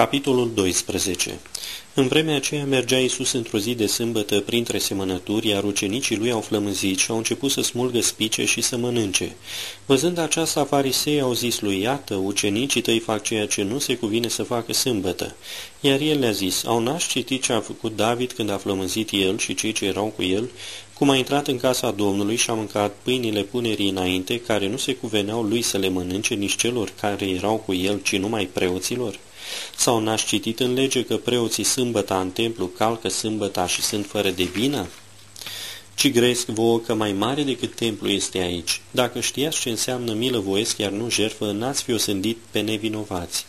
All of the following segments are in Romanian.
Capitolul 12 În vremea aceea mergea Iisus într-o zi de sâmbătă printre semănături, iar ucenicii lui au flămânzit și au început să smulgă spice și să mănânce. Văzând aceasta, farisei au zis lui, iată, ucenicii tăi fac ceea ce nu se cuvine să facă sâmbătă. Iar el le-a zis, au n-aș citit ce a făcut David când a flămânzit el și cei ce erau cu el, cum a intrat în casa Domnului și a mâncat pâinile punerii înainte, care nu se cuveneau lui să le mănânce nici celor care erau cu el, ci numai preoților? Sau n-aș citit în lege că preoții sâmbăta în templu calcă sâmbăta și sunt fără de vină? Ci gresc vouă că mai mare decât templu este aici. Dacă știați ce înseamnă milă voiesc, iar nu jertfă, n-ați fi osândit pe nevinovați.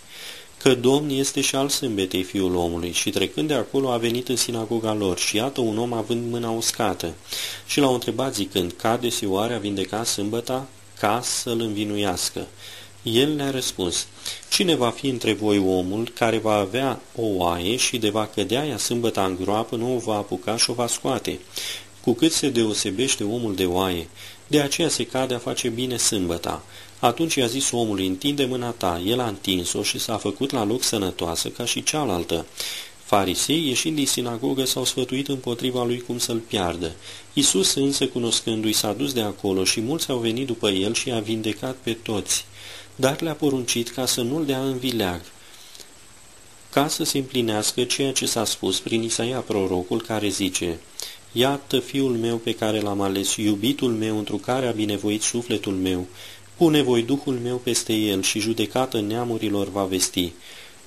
Că Domn este și al sâmbetei fiul omului și trecând de acolo a venit în sinagoga lor și iată un om având mâna uscată. Și l-au întrebat zicând, cade-se oare a vindecat sâmbăta ca să-l învinuiască? El le-a răspuns, Cine va fi între voi omul care va avea o oaie și de va cădea ea sâmbăta în groapă, nu o va apuca și o va scoate? Cu cât se deosebește omul de oaie, de aceea se cade a face bine sâmbăta. Atunci i-a zis omului, întinde mâna ta, el a întins-o și s-a făcut la loc sănătoasă ca și cealaltă. Farisei, ieșind din sinagogă, s-au sfătuit împotriva lui cum să-l piardă. Isus însă, cunoscându-i, s-a dus de acolo și mulți au venit după el și a vindecat pe toți dar le-a poruncit ca să nu-l dea în vileag, ca să se împlinească ceea ce s-a spus prin Isaia prorocul care zice, Iată fiul meu pe care l-am ales, iubitul meu, întru care a binevoit sufletul meu, pune voi Duhul meu peste el și judecată neamurilor va vesti.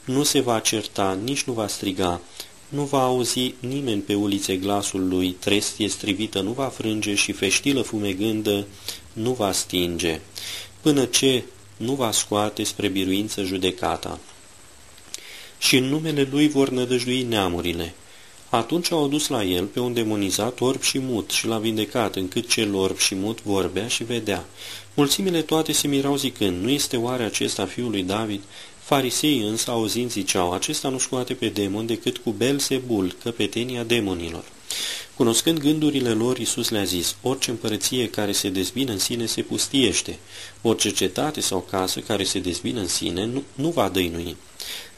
Nu se va certa, nici nu va striga, nu va auzi nimeni pe ulițe glasul lui, trestie strivită nu va frânge și feștilă fumegândă nu va stinge, până ce nu va scoate spre biruință judecata. Și în numele lui vor nădăjdui neamurile. Atunci au adus la el pe un demonizat orb și mut și l-a vindecat, încât cel orb și mut vorbea și vedea. Mulțimile toate se mirau zicând, nu este oare acesta fiul lui David? Farisei însă, auzind, ziceau, acesta nu scoate pe demon decât cu Belzebul, căpetenia demonilor. Cunoscând gândurile lor, Iisus le-a zis, orice împărăție care se dezbină în sine se pustiește, orice cetate sau casă care se dezbină în sine nu, nu va dăinui.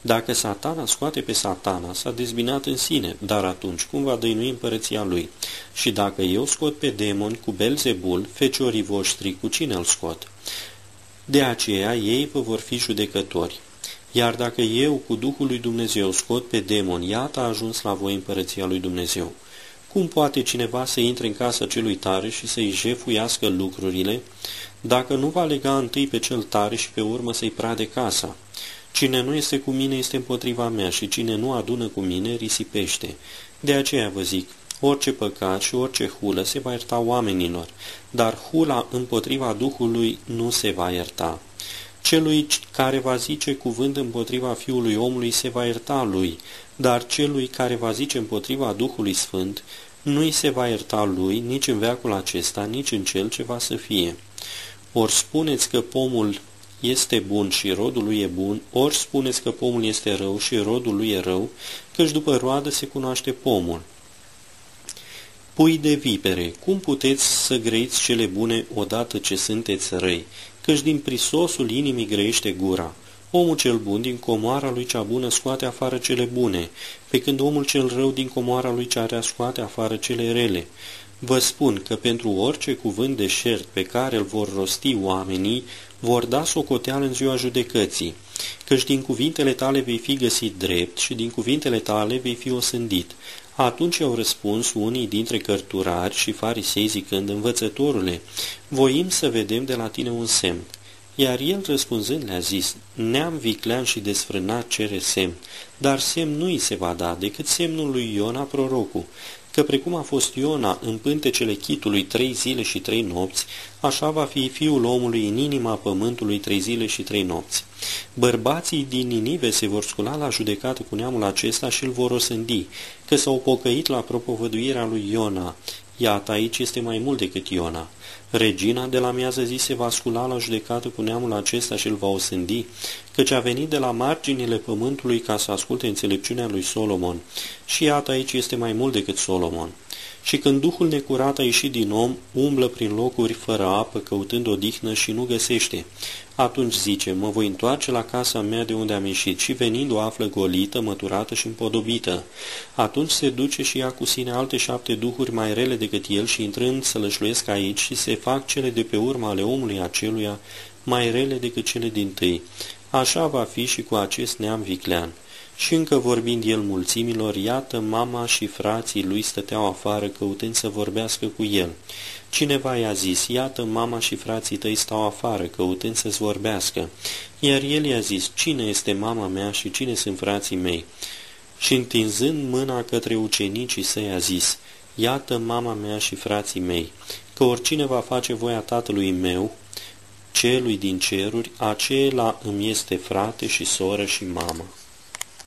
Dacă satana scoate pe satana, s-a dezbinat în sine, dar atunci cum va dăinui împărăția lui? Și dacă eu scot pe demon cu Belzebul, feciorii voștri, cu cine îl scot? De aceea ei vă vor fi judecători. Iar dacă eu cu Duhul lui Dumnezeu scot pe demon, iată a ajuns la voi împărăția lui Dumnezeu. Cum poate cineva să intre în casa celui tare și să-i jefuiască lucrurile, dacă nu va lega întâi pe cel tare și pe urmă să-i prade casa? Cine nu este cu mine este împotriva mea și cine nu adună cu mine risipește. De aceea vă zic, orice păcat și orice hulă se va ierta oamenilor, dar hula împotriva Duhului nu se va ierta. Celui care va zice cuvânt împotriva Fiului omului se va ierta lui, dar celui care va zice împotriva Duhului Sfânt nu-i se va ierta lui nici în veacul acesta, nici în cel ce va să fie. Ori spuneți că pomul este bun și rodul lui e bun, ori spuneți că pomul este rău și rodul lui e rău, căci după roadă se cunoaște pomul. Pui de vipere, cum puteți să grăiți cele bune odată ce sunteți răi, căci din prisosul inimii grăiește gura. Omul cel bun din comoara lui cea bună scoate afară cele bune, pe când omul cel rău din comoara lui cea rea scoate afară cele rele. Vă spun că pentru orice cuvânt deșert pe care îl vor rosti oamenii, vor da socoteală în ziua judecății, căci din cuvintele tale vei fi găsit drept și din cuvintele tale vei fi osândit. Atunci au răspuns unii dintre cărturari și farisei zicând, învățătorule, voim să vedem de la tine un semn. Iar el răspunzând le-a zis, neam viclean și desfrânat cere semn, dar semn nu îi se va da decât semnul lui Iona prorocul, că precum a fost Iona în pântecele chitului trei zile și trei nopți, așa va fi fiul omului în inima pământului trei zile și trei nopți. Bărbații din Ninive se vor scula la judecată cu neamul acesta și îl vor osândi, că s-au pocăit la propovăduirea lui Iona. Iată, aici este mai mult decât Iona. Regina de la miază zi se va scula la judecată cu neamul acesta și îl va osândi, căci a venit de la marginile pământului ca să asculte înțelepciunea lui Solomon. Și iată aici este mai mult decât Solomon. Și când Duhul necurat a ieșit din om, umblă prin locuri fără apă, căutând odihnă și nu găsește. Atunci zice, mă voi întoarce la casa mea de unde am ieșit și venind o află golită, măturată și împodobită. Atunci se duce și ia cu sine alte șapte duhuri mai rele decât el și intrând să lășluiesc aici și se fac cele de pe urma ale omului aceluia mai rele decât cele din tâi. Așa va fi și cu acest neam viclean. Și încă vorbind el mulțimilor, iată mama și frații lui stăteau afară căutând să vorbească cu el. Cineva i-a zis, iată mama și frații tăi stau afară căutând să-ți vorbească. Iar el i-a zis, cine este mama mea și cine sunt frații mei? Și întinzând mâna către ucenicii săi a zis, iată mama mea și frații mei, că oricine va face voia tatălui meu, celui din ceruri, acela îmi este frate și soră și mamă.